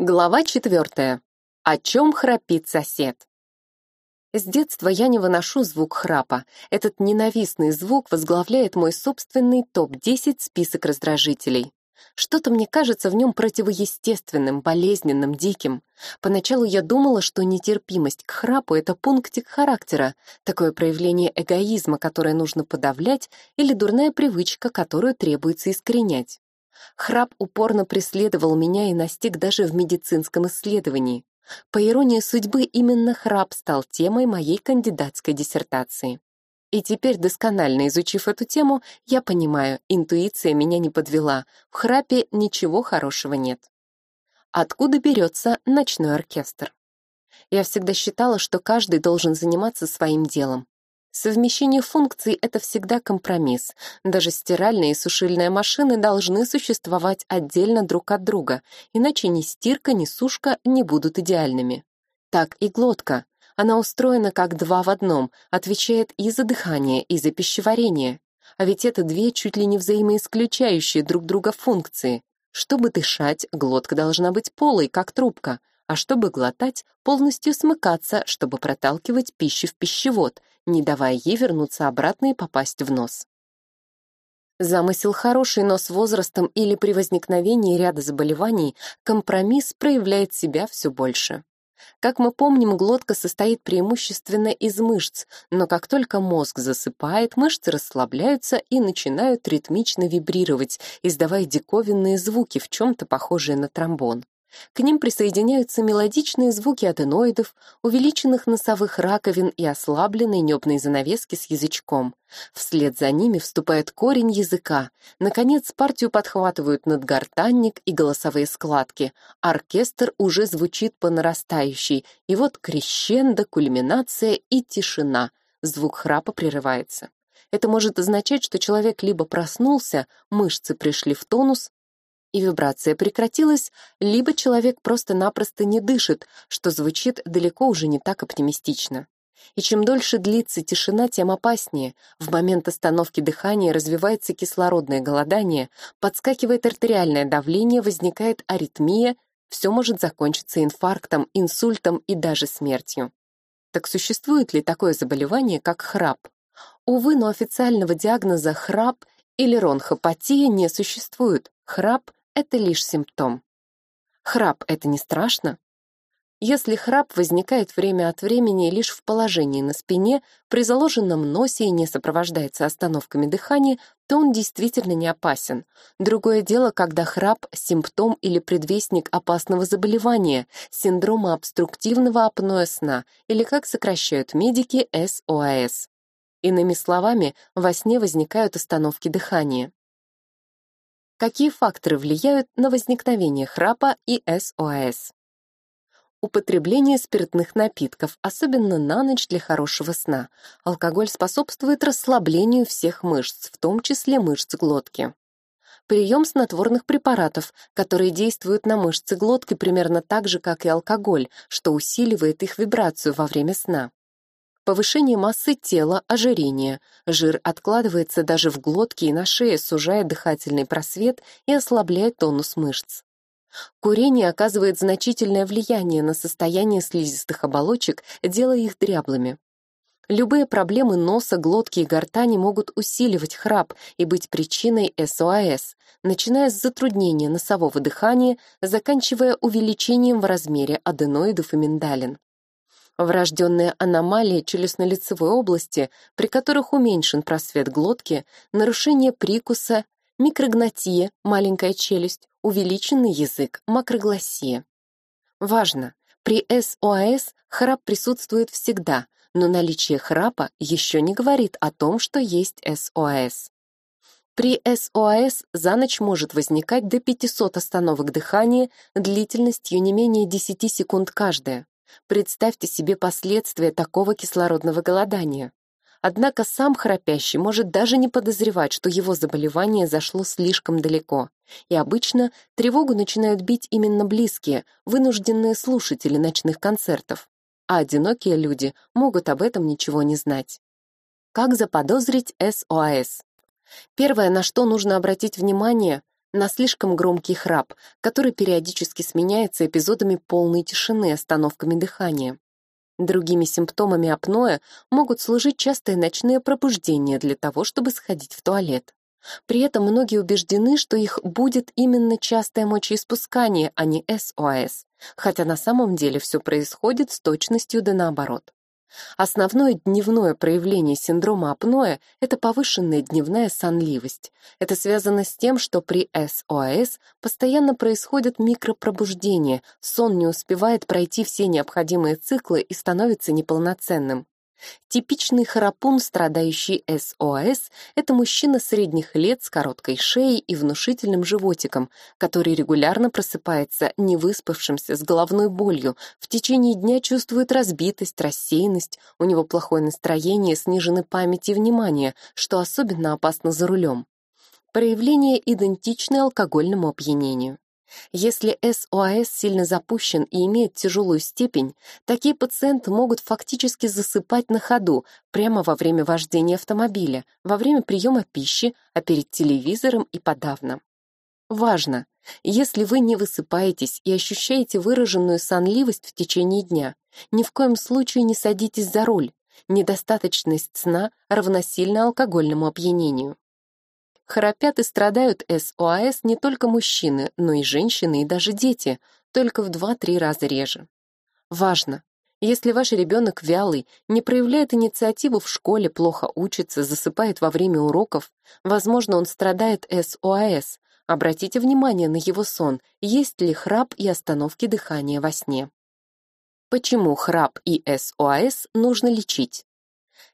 Глава четвертая. О чем храпит сосед? С детства я не выношу звук храпа. Этот ненавистный звук возглавляет мой собственный топ-10 список раздражителей. Что-то мне кажется в нем противоестественным, болезненным, диким. Поначалу я думала, что нетерпимость к храпу — это пунктик характера, такое проявление эгоизма, которое нужно подавлять, или дурная привычка, которую требуется искоренять. Храп упорно преследовал меня и настиг даже в медицинском исследовании. По иронии судьбы, именно храп стал темой моей кандидатской диссертации. И теперь, досконально изучив эту тему, я понимаю, интуиция меня не подвела, в храпе ничего хорошего нет. Откуда берется ночной оркестр? Я всегда считала, что каждый должен заниматься своим делом. Совмещение функций — это всегда компромисс. Даже стиральная и сушильная машины должны существовать отдельно друг от друга, иначе ни стирка, ни сушка не будут идеальными. Так и глотка. Она устроена как два в одном, отвечает и за дыхание, и за пищеварение. А ведь это две чуть ли не взаимоисключающие друг друга функции. Чтобы дышать, глотка должна быть полой, как трубка, а чтобы глотать, полностью смыкаться, чтобы проталкивать пищу в пищевод, не давая ей вернуться обратно и попасть в нос. Замысел хороший, но с возрастом или при возникновении ряда заболеваний компромисс проявляет себя все больше. Как мы помним, глотка состоит преимущественно из мышц, но как только мозг засыпает, мышцы расслабляются и начинают ритмично вибрировать, издавая диковинные звуки, в чем-то похожие на тромбон. К ним присоединяются мелодичные звуки аденоидов, увеличенных носовых раковин и ослабленной небной занавески с язычком. Вслед за ними вступает корень языка. Наконец, партию подхватывают надгортанник и голосовые складки. Оркестр уже звучит по нарастающей, и вот крещендо, кульминация и тишина. Звук храпа прерывается. Это может означать, что человек либо проснулся, мышцы пришли в тонус, и вибрация прекратилась, либо человек просто-напросто не дышит, что звучит далеко уже не так оптимистично. И чем дольше длится тишина, тем опаснее. В момент остановки дыхания развивается кислородное голодание, подскакивает артериальное давление, возникает аритмия, все может закончиться инфарктом, инсультом и даже смертью. Так существует ли такое заболевание, как храп? Увы, но официального диагноза храп или ронхопатия не существует. Храп это лишь симптом. Храп — это не страшно? Если храп возникает время от времени лишь в положении на спине, при заложенном носе и не сопровождается остановками дыхания, то он действительно не опасен. Другое дело, когда храп — симптом или предвестник опасного заболевания, синдрома обструктивного апноэ сна, или, как сокращают медики, СОАС. Иными словами, во сне возникают остановки дыхания. Какие факторы влияют на возникновение храпа и СОАС? Употребление спиртных напитков, особенно на ночь для хорошего сна. Алкоголь способствует расслаблению всех мышц, в том числе мышц глотки. Прием снотворных препаратов, которые действуют на мышцы глотки примерно так же, как и алкоголь, что усиливает их вибрацию во время сна повышение массы тела, ожирение. Жир откладывается даже в глотке и на шее, сужая дыхательный просвет и ослабляя тонус мышц. Курение оказывает значительное влияние на состояние слизистых оболочек, делая их дряблыми. Любые проблемы носа, глотки и гортани могут усиливать храп и быть причиной СОАС, начиная с затруднения носового дыхания, заканчивая увеличением в размере аденоидов и миндалин. Врожденные аномалии челюстно-лицевой области, при которых уменьшен просвет глотки, нарушение прикуса, микрогнатия, маленькая челюсть, увеличенный язык, макрогласия. Важно! При СОАС храп присутствует всегда, но наличие храпа еще не говорит о том, что есть СОАС. При СОАС за ночь может возникать до 500 остановок дыхания длительностью не менее 10 секунд каждая. Представьте себе последствия такого кислородного голодания. Однако сам храпящий может даже не подозревать, что его заболевание зашло слишком далеко. И обычно тревогу начинают бить именно близкие, вынужденные слушатели ночных концертов. А одинокие люди могут об этом ничего не знать. Как заподозрить СОАС? Первое, на что нужно обратить внимание, на слишком громкий храп, который периодически сменяется эпизодами полной тишины, остановками дыхания. Другими симптомами апноэ могут служить частые ночные пробуждения для того, чтобы сходить в туалет. При этом многие убеждены, что их будет именно частое мочеиспускание, а не СОАС, хотя на самом деле все происходит с точностью да наоборот. Основное дневное проявление синдрома апноэ – это повышенная дневная сонливость. Это связано с тем, что при СОАС постоянно происходят микропробуждения, сон не успевает пройти все необходимые циклы и становится неполноценным. Типичный храпун, страдающий СОАС, это мужчина средних лет с короткой шеей и внушительным животиком, который регулярно просыпается невыспавшимся с головной болью, в течение дня чувствует разбитость, рассеянность, у него плохое настроение, снижены память и внимание, что особенно опасно за рулем. Проявления идентичны алкогольному опьянению. Если СОАС сильно запущен и имеет тяжелую степень, такие пациенты могут фактически засыпать на ходу, прямо во время вождения автомобиля, во время приема пищи, а перед телевизором и подавно. Важно! Если вы не высыпаетесь и ощущаете выраженную сонливость в течение дня, ни в коем случае не садитесь за руль. Недостаточность сна равносильна алкогольному опьянению. Храпят и страдают СОАС не только мужчины, но и женщины и даже дети, только в 2-3 раза реже. Важно! Если ваш ребенок вялый, не проявляет инициативу в школе, плохо учится, засыпает во время уроков, возможно, он страдает СОАС, обратите внимание на его сон, есть ли храп и остановки дыхания во сне. Почему храп и СОАС нужно лечить?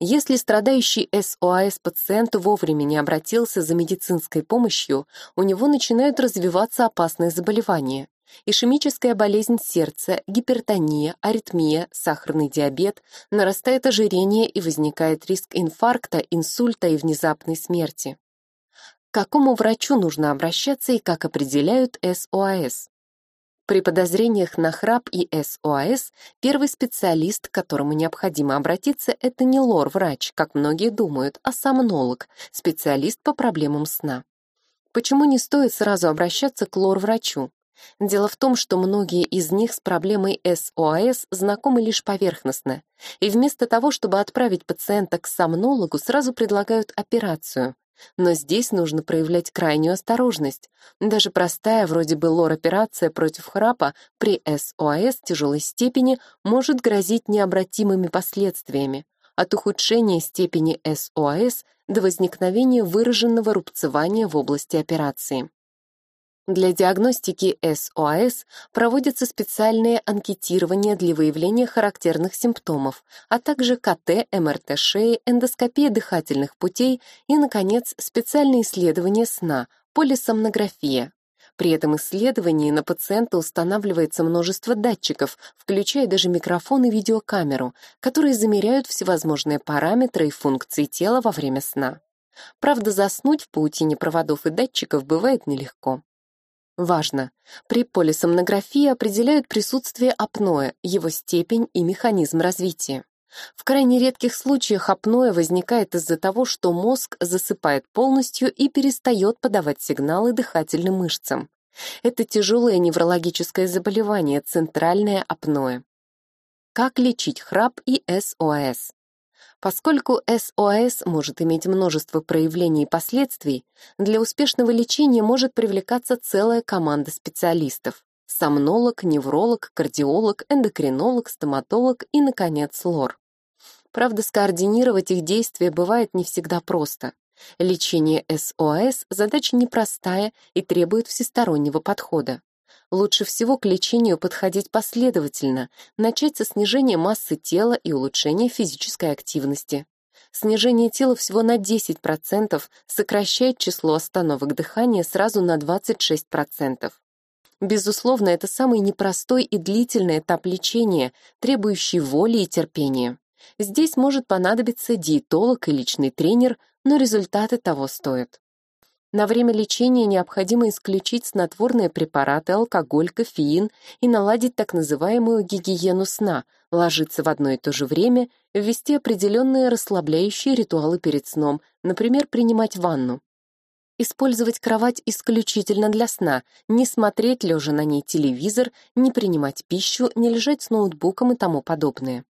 Если страдающий СОАС пациент вовремя не обратился за медицинской помощью, у него начинают развиваться опасные заболевания. Ишемическая болезнь сердца, гипертония, аритмия, сахарный диабет, нарастает ожирение и возникает риск инфаркта, инсульта и внезапной смерти. К какому врачу нужно обращаться и как определяют СОАС? При подозрениях на храп и СОАС первый специалист, к которому необходимо обратиться, это не лор-врач, как многие думают, а сомнолог, специалист по проблемам сна. Почему не стоит сразу обращаться к лор-врачу? Дело в том, что многие из них с проблемой СОАС знакомы лишь поверхностно, и вместо того, чтобы отправить пациента к сомнологу, сразу предлагают операцию, но здесь нужно проявлять крайнюю осторожность. Даже простая, вроде бы лор-операция против храпа при СОАС тяжелой степени может грозить необратимыми последствиями, от ухудшения степени СОАС до возникновения выраженного рубцевания в области операции. Для диагностики СОАС проводятся специальные анкетирования для выявления характерных симптомов, а также КТ, МРТ шеи, эндоскопия дыхательных путей и, наконец, специальные исследования сна, полисомнография. При этом исследовании на пациента устанавливается множество датчиков, включая даже микрофон и видеокамеру, которые замеряют всевозможные параметры и функции тела во время сна. Правда, заснуть в паутине проводов и датчиков бывает нелегко. Важно! При полисомнографии определяют присутствие апноэ, его степень и механизм развития. В крайне редких случаях апноэ возникает из-за того, что мозг засыпает полностью и перестает подавать сигналы дыхательным мышцам. Это тяжелое неврологическое заболевание, центральное апноэ. Как лечить храп и СОАС? Поскольку СОАС может иметь множество проявлений и последствий, для успешного лечения может привлекаться целая команда специалистов – сомнолог, невролог, кардиолог, эндокринолог, стоматолог и, наконец, лор. Правда, скоординировать их действия бывает не всегда просто. Лечение СОАС – задача непростая и требует всестороннего подхода. Лучше всего к лечению подходить последовательно, начать со снижения массы тела и улучшения физической активности. Снижение тела всего на 10% сокращает число остановок дыхания сразу на 26%. Безусловно, это самый непростой и длительный этап лечения, требующий воли и терпения. Здесь может понадобиться диетолог и личный тренер, но результаты того стоят. На время лечения необходимо исключить снотворные препараты, алкоголь, кофеин и наладить так называемую гигиену сна, ложиться в одно и то же время, ввести определенные расслабляющие ритуалы перед сном, например, принимать ванну. Использовать кровать исключительно для сна, не смотреть лежа на ней телевизор, не принимать пищу, не лежать с ноутбуком и тому подобное.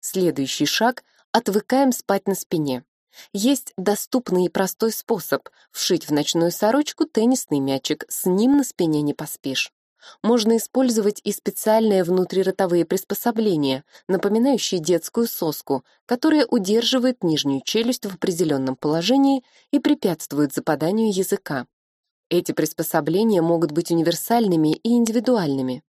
Следующий шаг — отвыкаем спать на спине. Есть доступный и простой способ — вшить в ночную сорочку теннисный мячик, с ним на спине не поспишь. Можно использовать и специальные внутриротовые приспособления, напоминающие детскую соску, которая удерживает нижнюю челюсть в определенном положении и препятствует западанию языка. Эти приспособления могут быть универсальными и индивидуальными.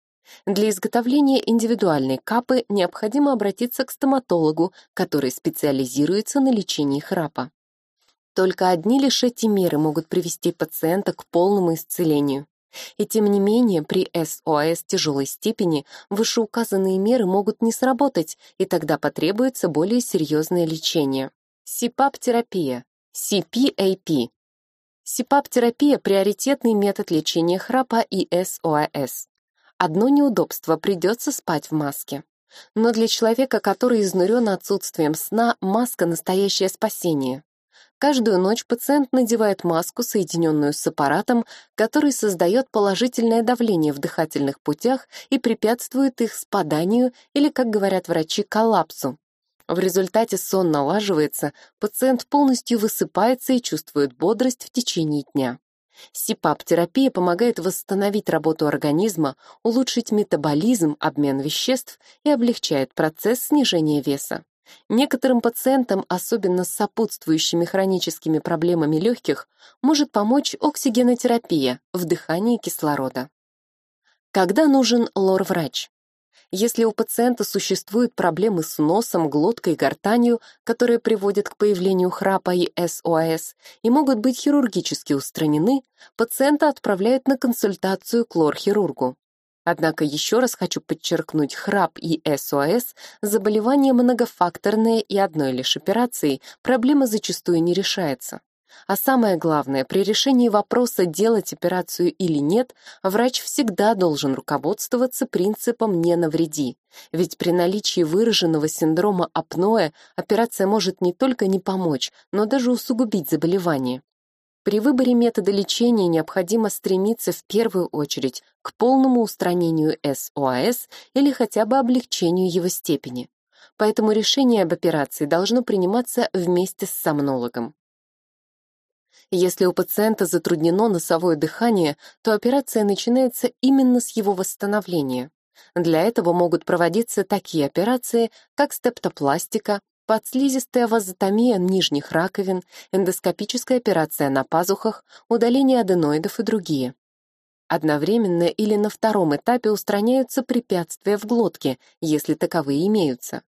Для изготовления индивидуальной капы необходимо обратиться к стоматологу, который специализируется на лечении храпа. Только одни лишь эти меры могут привести пациента к полному исцелению. И тем не менее, при СОАС тяжелой степени вышеуказанные меры могут не сработать, и тогда потребуется более серьезное лечение. СИПАП-терапия, CPAP. СИПАП-терапия – приоритетный метод лечения храпа и СОАС. Одно неудобство – придется спать в маске. Но для человека, который изнурен отсутствием сна, маска – настоящее спасение. Каждую ночь пациент надевает маску, соединенную с аппаратом, который создает положительное давление в дыхательных путях и препятствует их спаданию или, как говорят врачи, коллапсу. В результате сон налаживается, пациент полностью высыпается и чувствует бодрость в течение дня. СИПАП-терапия помогает восстановить работу организма, улучшить метаболизм, обмен веществ и облегчает процесс снижения веса. Некоторым пациентам, особенно с сопутствующими хроническими проблемами легких, может помочь оксигенотерапия, вдыхание кислорода. Когда нужен лор-врач? Если у пациента существуют проблемы с носом, глоткой, гортанью, которые приводят к появлению храпа и СОАС и могут быть хирургически устранены, пациента отправляют на консультацию к лор-хирургу. Однако еще раз хочу подчеркнуть, храп и СОС – заболевание многофакторное и одной лишь операцией проблема зачастую не решается. А самое главное, при решении вопроса, делать операцию или нет, врач всегда должен руководствоваться принципом «не навреди». Ведь при наличии выраженного синдрома апноэ операция может не только не помочь, но даже усугубить заболевание. При выборе метода лечения необходимо стремиться в первую очередь к полному устранению СОАС или хотя бы облегчению его степени. Поэтому решение об операции должно приниматься вместе с сомнологом. Если у пациента затруднено носовое дыхание, то операция начинается именно с его восстановления. Для этого могут проводиться такие операции, как стептопластика, подслизистая вазотомия нижних раковин, эндоскопическая операция на пазухах, удаление аденоидов и другие. Одновременно или на втором этапе устраняются препятствия в глотке, если таковые имеются.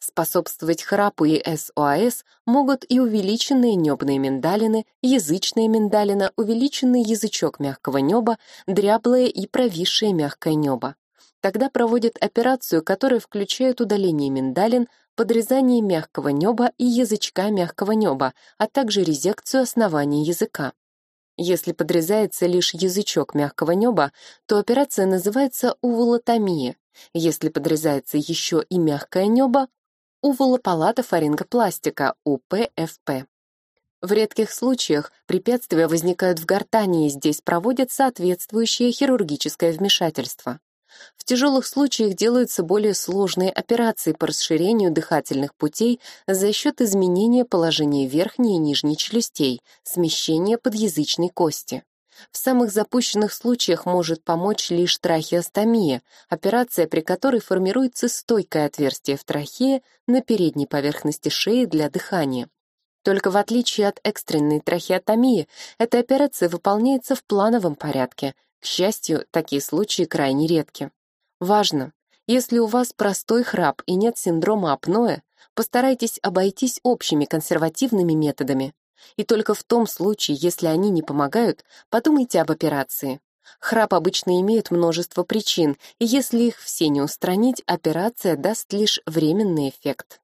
Способствовать храпу и СОАС могут и увеличенные небные миндалины, язычная миндалина, увеличенный язычок мягкого неба, дряблое и провисшее мягкое небо. Тогда проводят операцию, которая включает удаление миндалин, подрезание мягкого неба и язычка мягкого неба, а также резекцию основания языка. Если подрезается лишь язычок мягкого неба, то операция называется увулотомия. Если подрезается еще и мягкое небо, увулопалатофарингопластика, УПФП. В редких случаях препятствия возникают в гортани, и здесь проводят соответствующее хирургическое вмешательство. В тяжелых случаях делаются более сложные операции по расширению дыхательных путей за счет изменения положения верхней и нижней челюстей, смещения подъязычной кости. В самых запущенных случаях может помочь лишь трахеостомия, операция, при которой формируется стойкое отверстие в трахее на передней поверхности шеи для дыхания. Только в отличие от экстренной трахеотомии, эта операция выполняется в плановом порядке, к счастью, такие случаи крайне редки. Важно, если у вас простой храп и нет синдрома апноэ, постарайтесь обойтись общими консервативными методами. И только в том случае, если они не помогают, подумайте об операции. Храп обычно имеет множество причин, и если их все не устранить, операция даст лишь временный эффект.